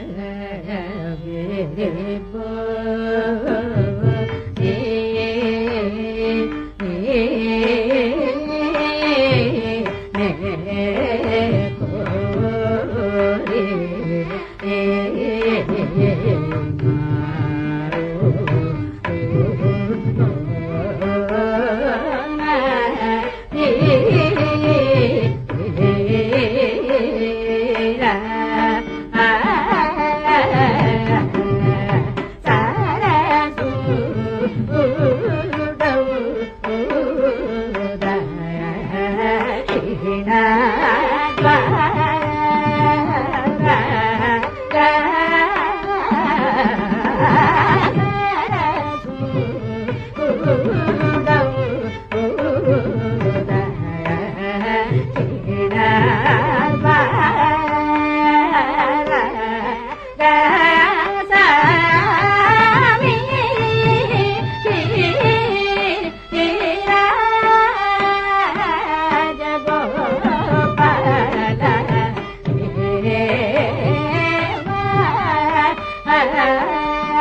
Thank you.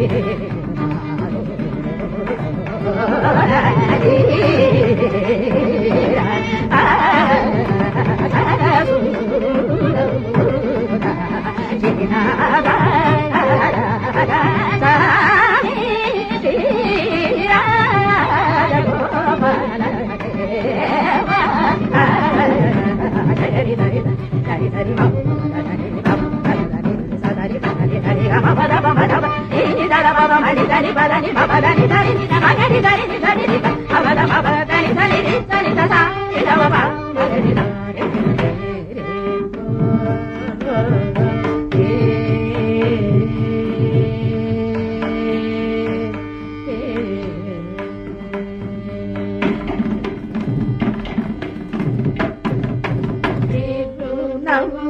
ハハハハ! దని పదని పదని దని మగని దని దని అవద మవ దని దని దని తదా ఇదవ మగని దని నవ్వు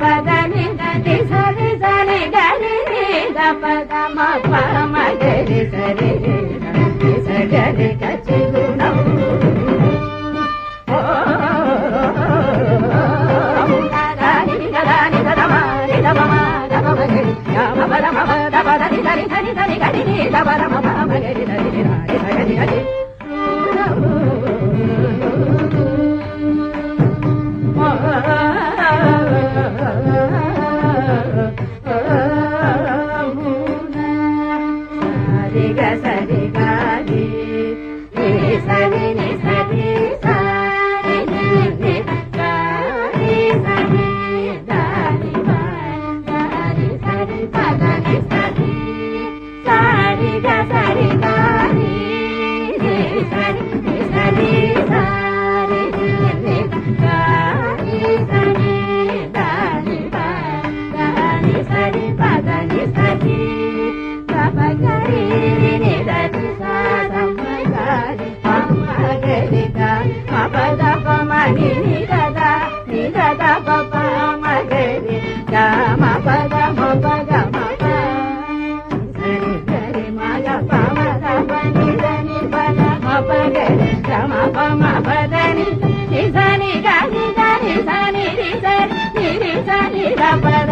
పదని గది సరి సరి గరి పద మమ గరి సరి సగరి కచి గుణం Thank you. మగరి నిరద నిరద పప మగరి గమ పద మప గమ సరి సరి మగ పమ గమ నిద ని పద మప గరి గమ పమ పద ని నిద ని గ నిద ని స ని రి సరి ని రి స ని ర పద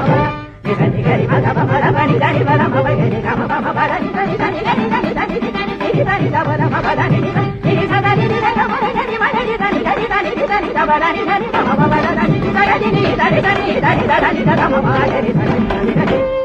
దని దని